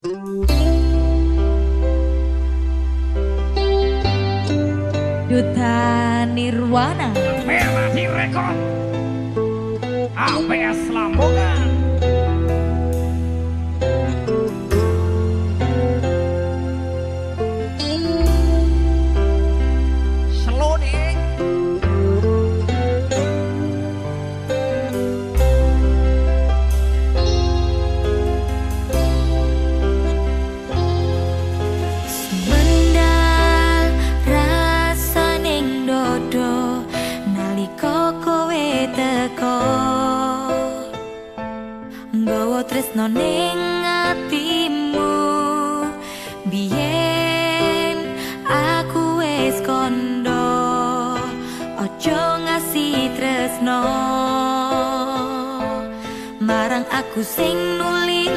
Duta Nirwana. Merah di rekod ABS Lamongan tresno ning atimu biyen aku wis kondo. Ojo ngasih tresno. Marang aku sing nulis